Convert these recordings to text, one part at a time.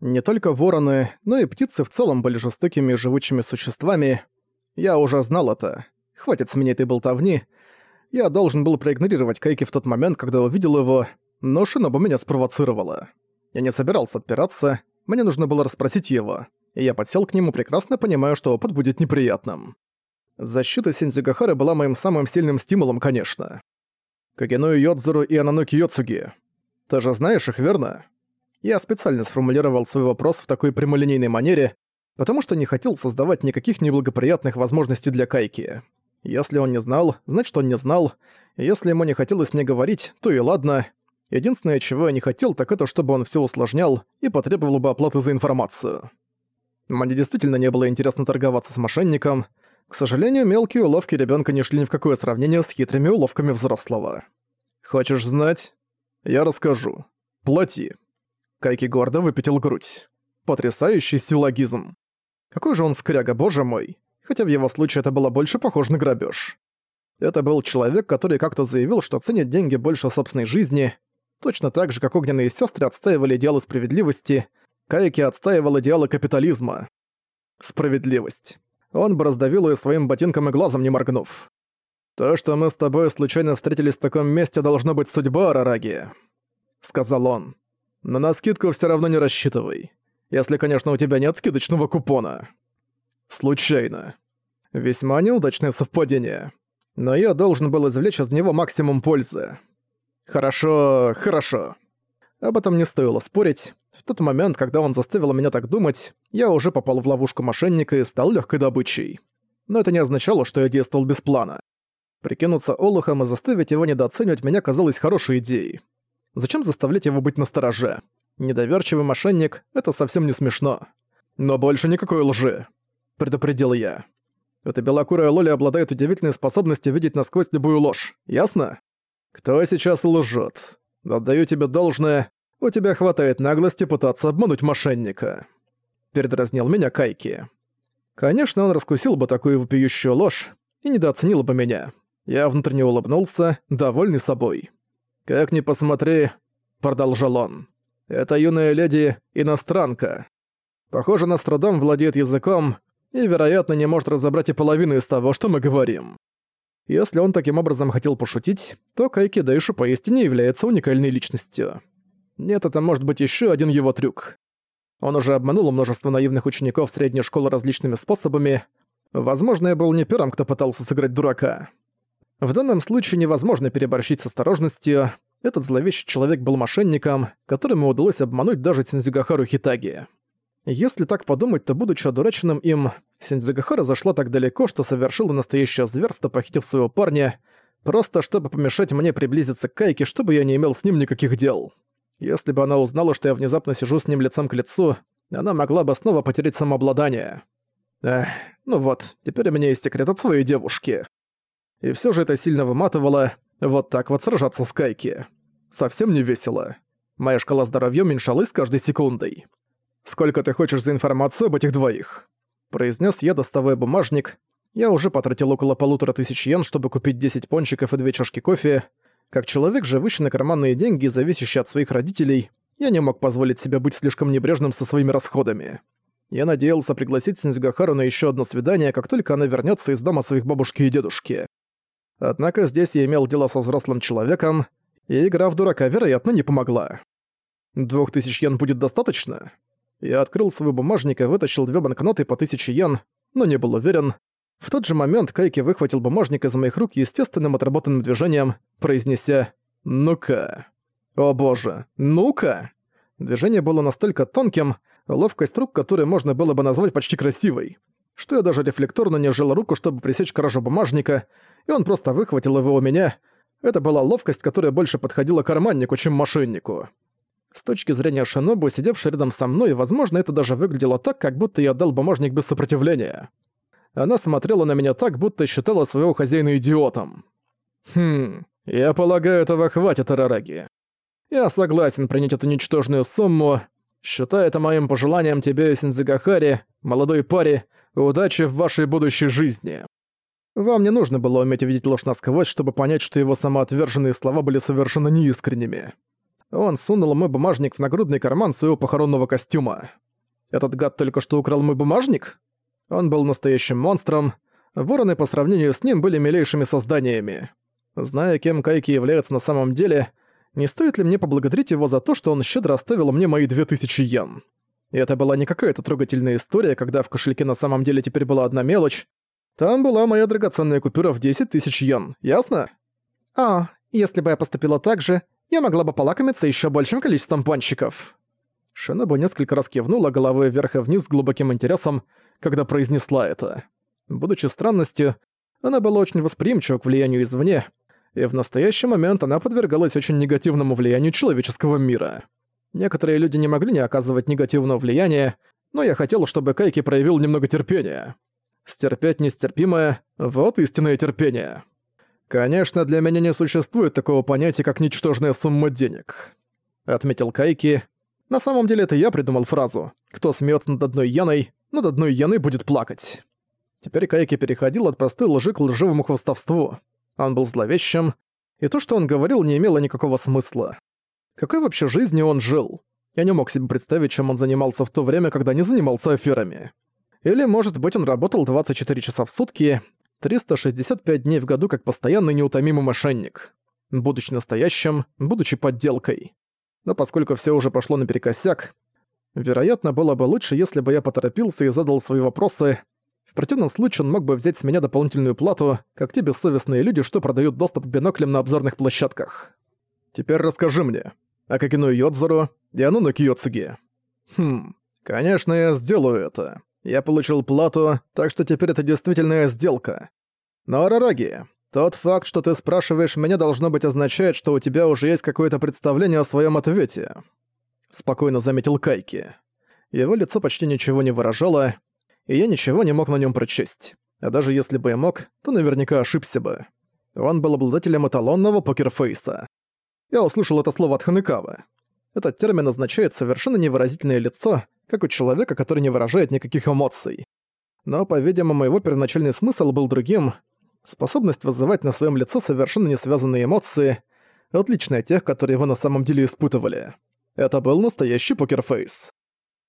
Не только вороны, но и птицы в целом были жестокими и живучими существами. Я уже знал это. Хватит с меня этой болтовни. Я должен был проигнорировать Кайки в тот момент, когда увидел его, но Шиноба меня спровоцировала. Я не собирался отпираться, мне нужно было расспросить его. И я подсел к нему, прекрасно понимая, что опыт будет неприятным. Защита Синдзюгахары была моим самым сильным стимулом, конечно. Кагену Йодзуру и Ананоки Йоцуги. Ты же знаешь их, верно? Я специально сформулировал свой вопрос в такой прямолинейной манере, потому что не хотел создавать никаких неблагоприятных возможностей для Кайки. Если он не знал, значит он не знал. Если ему не хотелось мне говорить, то и ладно. Единственное, чего я не хотел, так это чтобы он все усложнял и потребовал бы оплаты за информацию. Мне действительно не было интересно торговаться с мошенником, к сожалению, мелкие уловки ребенка не шли ни в какое сравнение с хитрыми уловками взрослого. «Хочешь знать? Я расскажу. Плати». Кайки гордо выпятил грудь. Потрясающий силлогизм. Какой же он скряга, боже мой. Хотя в его случае это было больше похоже на грабеж. Это был человек, который как-то заявил, что ценит деньги больше собственной жизни. Точно так же, как огненные сестры отстаивали идеалы справедливости, Кайки отстаивал идеалы капитализма. Справедливость он бы раздавил ее своим ботинком и глазом не моргнув. «То, что мы с тобой случайно встретились в таком месте, должно быть судьба, Арараги», — сказал он. «Но на скидку все равно не рассчитывай. Если, конечно, у тебя нет скидочного купона». «Случайно. Весьма неудачное совпадение. Но я должен был извлечь из него максимум пользы». «Хорошо, хорошо». Об этом не стоило спорить. В тот момент, когда он заставил меня так думать, я уже попал в ловушку мошенника и стал легкой добычей. Но это не означало, что я действовал без плана. Прикинуться Олухом и заставить его недооценивать меня казалось хорошей идеей. Зачем заставлять его быть настороже? Недоверчивый мошенник — это совсем не смешно. Но больше никакой лжи, предупредил я. Эта белокурая Лоли обладает удивительной способностью видеть насквозь любую ложь, ясно? Кто сейчас лжет? Отдаю тебе должное, у тебя хватает наглости пытаться обмануть мошенника. Передразнил меня Кайки. Конечно, он раскусил бы такую вопиющую ложь и недооценил бы меня. Я внутренне улыбнулся, довольный собой. «Как ни посмотри», — продолжал он, — «эта юная леди — иностранка. Похоже, Нострадам владеет языком и, вероятно, не может разобрать и половину из того, что мы говорим. Если он таким образом хотел пошутить, то Кайки Дэйшу поистине является уникальной личностью. Нет, это может быть еще один его трюк. Он уже обманул множество наивных учеников средней школы различными способами. Возможно, я был не первым, кто пытался сыграть дурака. В данном случае невозможно переборщить с осторожностью. Этот зловещий человек был мошенником, которому удалось обмануть даже Синдзюгахару Хитаги. Если так подумать, то, будучи одураченным им, Синдзюгахара зашла так далеко, что совершила настоящее зверство, похитив своего парня, просто чтобы помешать мне приблизиться к Кайке, чтобы я не имел с ним никаких дел. Если бы она узнала, что я внезапно сижу с ним лицом к лицу, она могла бы снова потерять самообладание. Эх, ну вот, теперь у меня есть секрет от своей девушки. И все же это сильно выматывало, вот так вот сражаться с Кайки. Совсем не весело. Моя шкала здоровья уменьшалась с каждой секундой. «Сколько ты хочешь за информацию об этих двоих?» Произнес я, доставая бумажник. Я уже потратил около полутора тысяч йен, чтобы купить 10 пончиков и две чашки кофе, как человек, живущий на карманные деньги и зависящий от своих родителей, я не мог позволить себе быть слишком небрежным со своими расходами. Я надеялся пригласить Синдзюгахару на еще одно свидание, как только она вернется из дома своих бабушки и дедушки. Однако здесь я имел дело со взрослым человеком, и игра в дурака, вероятно, не помогла. Двух тысяч йен будет достаточно? Я открыл свой бумажник и вытащил две банкноты по тысяче йен, но не был уверен, в тот же момент Кайки выхватил бумажник из моих рук естественным отработанным движением, произнеся «Ну-ка». О боже, ну-ка! Движение было настолько тонким, ловкость рук, которую можно было бы назвать почти красивой, что я даже рефлекторно не сжал руку, чтобы пресечь кражу бумажника, и он просто выхватил его у меня. Это была ловкость, которая больше подходила карманнику, чем мошеннику. С точки зрения Шинобу, сидевший рядом со мной, возможно, это даже выглядело так, как будто я отдал бумажник без сопротивления. Она смотрела на меня так, будто считала своего хозяина идиотом. Хм, я полагаю, этого хватит, Арараги. Я согласен принять эту ничтожную сумму. Считай это моим пожеланием тебе, Синзигахари, молодой паре, удачи в вашей будущей жизни. Вам не нужно было уметь видеть ложь насквозь, чтобы понять, что его самоотверженные слова были совершенно неискренними. Он сунул мой бумажник в нагрудный карман своего похоронного костюма. Этот гад только что украл мой бумажник? Он был настоящим монстром. Вороны по сравнению с ним были милейшими созданиями. Зная, кем Кайки является на самом деле, не стоит ли мне поблагодарить его за то, что он щедро оставил мне мои 2000 йен? И это была не какая-то трогательная история, когда в кошельке на самом деле теперь была одна мелочь. Там была моя драгоценная купюра в 10 тысяч йен, ясно? А, если бы я поступила так же, я могла бы полакомиться еще большим количеством пончиков. Шинобу несколько раз кивнула головой вверх и вниз с глубоким интересом, когда произнесла это. Будучи странностью, она была очень восприимчива к влиянию извне, и в настоящий момент она подвергалась очень негативному влиянию человеческого мира. Некоторые люди не могли не оказывать негативного влияния, но я хотел, чтобы Кайки проявил немного терпения. Стерпеть нестерпимое — вот истинное терпение. Конечно, для меня не существует такого понятия, как ничтожная сумма денег. Отметил Кайки. На самом деле это я придумал фразу «Кто смеется над одной Яной, над одной Яной будет плакать». Теперь Кайки переходил от простой лжи к лживому хвостовству. Он был зловещим, и то, что он говорил, не имело никакого смысла. Какой вообще жизнью он жил? Я не мог себе представить, чем он занимался в то время, когда не занимался аферами. Или, может быть, он работал 24 часа в сутки, 365 дней в году как постоянный неутомимый мошенник. Будучи настоящим, будучи подделкой. Но поскольку все уже пошло наперекосяк, вероятно, было бы лучше, если бы я поторопился и задал свои вопросы. В противном случае он мог бы взять с меня дополнительную плату, как те бессовестные люди, что продают доступ к биноклям на обзорных площадках. Теперь расскажи мне, о Кокину Йодзору и Ануну Киоцуги. Хм, конечно, я сделаю это. Я получил плату, так что теперь это действительная сделка. Но, Арараги, тот факт, что ты спрашиваешь меня, должно быть означает, что у тебя уже есть какое-то представление о своем ответе. Спокойно заметил Кайки. Его лицо почти ничего не выражало, и я ничего не мог на нем прочесть. А даже если бы я мог, то наверняка ошибся бы. Он был обладателем эталонного покерфейса. Я услышал это слово от Ханекавы. Этот термин означает совершенно невыразительное лицо, как у человека, который не выражает никаких эмоций. Но, по-видимому, его первоначальный смысл был другим. Способность вызывать на своем лице совершенно не связанные эмоции, отличные от тех, которые вы на самом деле испытывали. Это был настоящий покерфейс.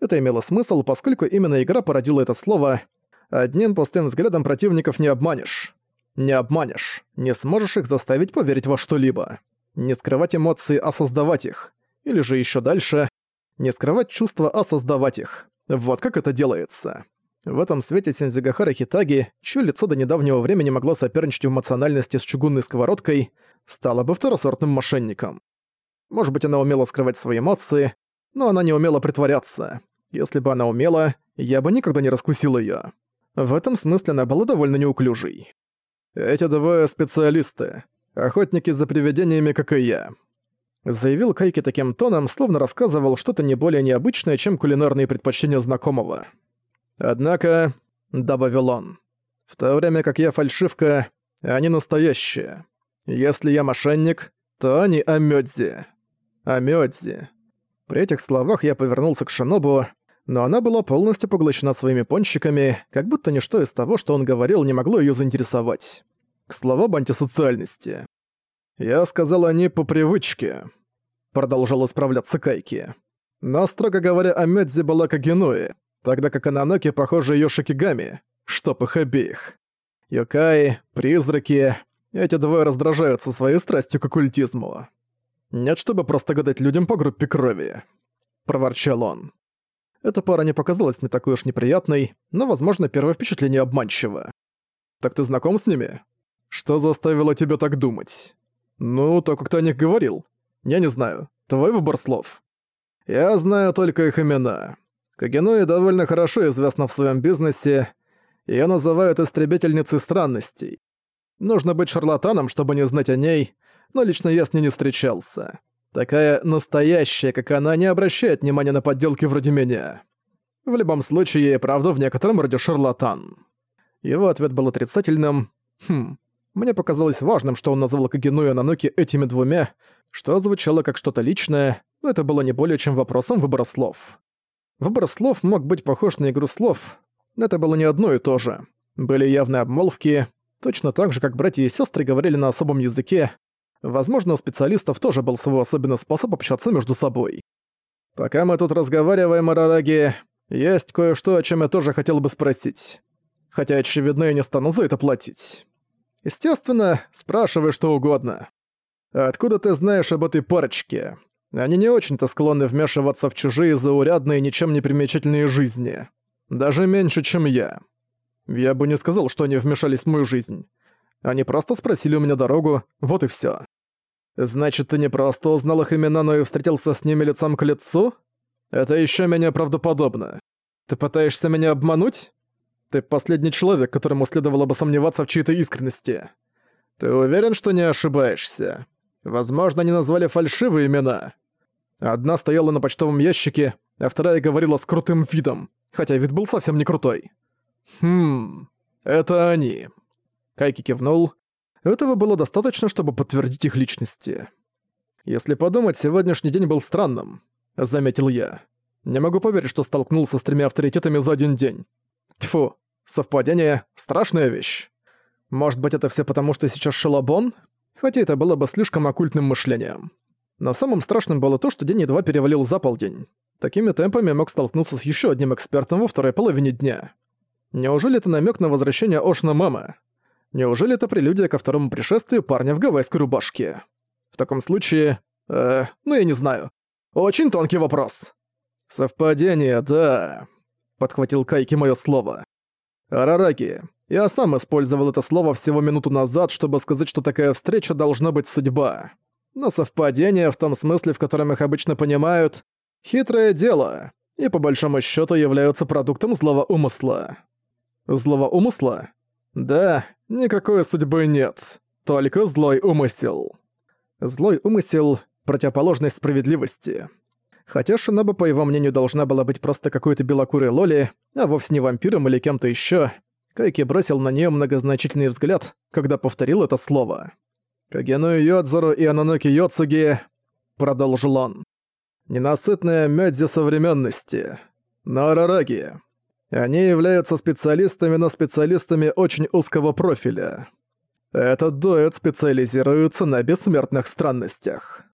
Это имело смысл, поскольку именно игра породила это слово. Одним пустым взглядом противников не обманешь. Не обманешь. Не сможешь их заставить поверить во что-либо. Не скрывать эмоции, а создавать их. Или же еще дальше, не скрывать чувства, а создавать их. Вот как это делается. В этом свете Сензигахара Хитаги, чье лицо до недавнего времени могло соперничать в эмоциональности с чугунной сковородкой, стала бы второсортным мошенником. Может быть, она умела скрывать свои эмоции, но она не умела притворяться. Если бы она умела, я бы никогда не раскусил её. В этом смысле она была довольно неуклюжей. Эти двое специалисты. Охотники за привидениями, как и я заявил Кайки таким тоном, словно рассказывал что-то не более необычное, чем кулинарные предпочтения знакомого. «Однако», — добавил он, — «в то время как я фальшивка, они настоящие. Если я мошенник, то они Амёдзи. Амёдзи». При этих словах я повернулся к Шинобу, но она была полностью поглощена своими пончиками, как будто ничто из того, что он говорил, не могло её заинтересовать. К слову об антисоциальности. «Я сказал они по привычке», — продолжал исправляться Кайки. «Но, строго говоря, Амёдзи была Кагенуи, тогда как Ананоки, похоже, её Шикигами, чтоб их обеих. Юкаи, призраки, эти двое раздражаются своей страстью к оккультизму. Нет, чтобы просто гадать людям по группе крови», — проворчал он. Эта пара не показалась мне такой уж неприятной, но, возможно, первое впечатление обманчиво. «Так ты знаком с ними? Что заставило тебя так думать?» «Ну, то, как ты о них говорил. Я не знаю. Твой выбор слов». «Я знаю только их имена. Кагенуи довольно хорошо известна в своем бизнесе. Её называют истребительницей странностей. Нужно быть шарлатаном, чтобы не знать о ней, но лично я с ней не встречался. Такая настоящая, как она, не обращает внимания на подделки вроде меня. В любом случае, я и правда в некотором роде шарлатан». Его ответ был отрицательным. Хм, мне показалось важным, что он назвал Кагену и Ананоки этими двумя, что звучало как что-то личное, но это было не более чем вопросом выбора слов. Выбор слов мог быть похож на игру слов, но это было не одно и то же. Были явные обмолвки, точно так же, как братья и сестры говорили на особом языке. Возможно, у специалистов тоже был свой особенный способ общаться между собой. Пока мы тут разговариваем, Арараги, есть кое-что, о чем я тоже хотел бы спросить. Хотя, очевидно, я не стану за это платить. Естественно, спрашивай что угодно. Откуда ты знаешь об этой парочке? Они не очень-то склонны вмешиваться в чужие заурядные, ничем не примечательные жизни. Даже меньше, чем я. Я бы не сказал, что они вмешались в мою жизнь. Они просто спросили у меня дорогу, вот и всё. Значит, ты не просто узнал их имена, но и встретился с ними лицом к лицу? Это ещё менее правдоподобно. Ты пытаешься меня обмануть? Ты последний человек, которому следовало бы сомневаться в чьей-то искренности. Ты уверен, что не ошибаешься? Возможно, они назвали фальшивые имена. Одна стояла на почтовом ящике, а вторая говорила с крутым видом, хотя вид был совсем не крутой. Хм, это они. Кайки кивнул. Этого было достаточно, чтобы подтвердить их личности. Если подумать, сегодняшний день был странным, заметил я. Не могу поверить, что столкнулся с тремя авторитетами за один день. Тьфу, совпадение — страшная вещь. Может быть, это все потому, что сейчас шалабон? Хотя это было бы слишком оккультным мышлением. Но самым страшным было то, что день едва перевалил за полдень. Такими темпами мог столкнуться с еще одним экспертом во второй половине дня. Неужели это намек на возвращение Ошна Мама? Неужели это прелюдия ко второму пришествию парня в гавайской рубашке? В таком случае... Э, ну я не знаю. Очень тонкий вопрос. Совпадение, да. Подхватил Кайки мое слово. Арараки, я сам использовал это слово всего минуту назад, чтобы сказать, что такая встреча должна быть судьба. Но совпадение в том смысле, в котором их обычно понимают, хитрое дело, и по большому счету являются продуктом злого умысла. Злого умысла? Да, никакой судьбы нет, только злой умысел. Злой умысел — противоположность справедливости. Хотя Шиноба, по его мнению, должна была быть просто какой-то белокурой Лоли, а вовсе не вампиром или кем-то еще, Кайки бросил на нее многозначительный взгляд, когда повторил это слово. «Кагену Йодзору и Ананоки Йоцуги», — продолжил он. «Ненасытная мёдзи современности. Но Арараги. Они являются специалистами, но специалистами очень узкого профиля. Этот дуэт специализируется на бессмертных странностях».